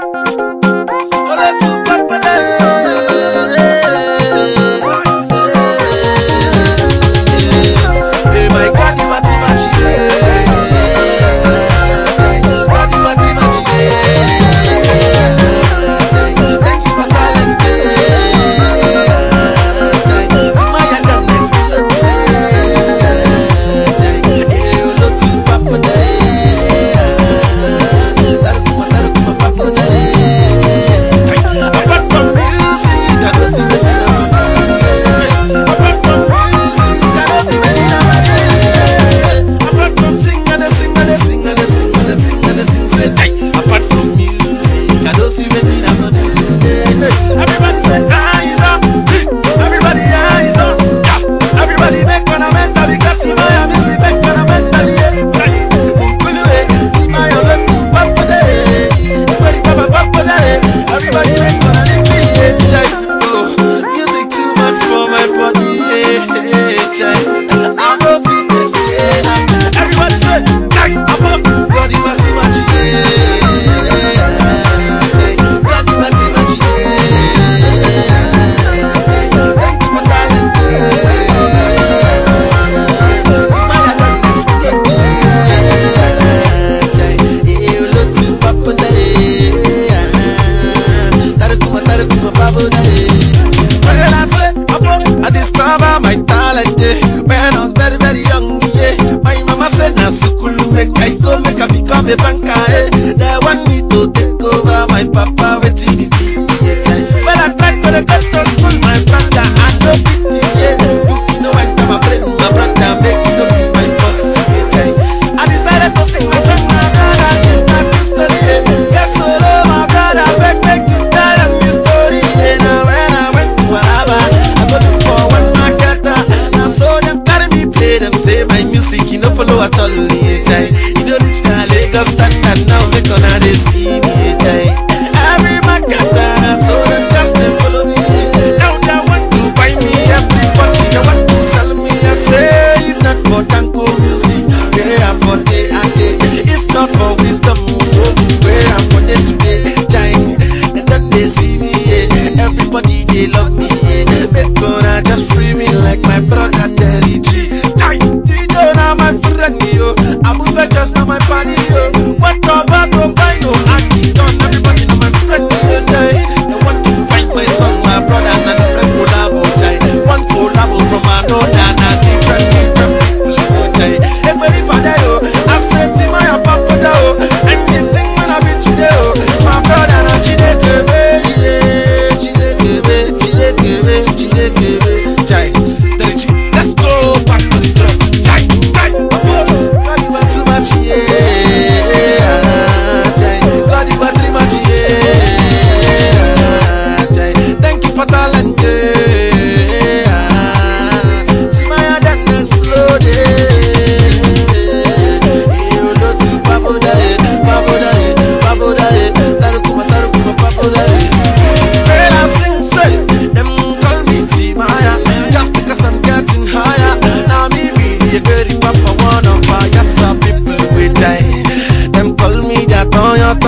you I say, I my talent. When I was very, very young. My mama said, make I go, make become a banker. atolu ni ejai you know reach na lagos stand and now make una dey see. body, yo. Oh.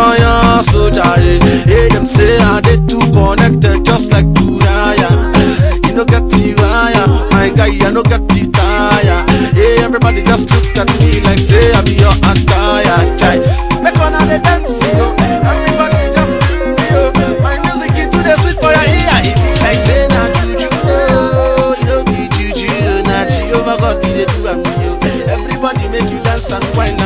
Italian soldier. Yeah. Hey, them say I they too connected, just like Duraya. You know get Tiraya, my guy, you know get Titaya. Hey, everybody just look at me like say I be your attire. Chai, make one of the dance, you. Everybody make you dance and wine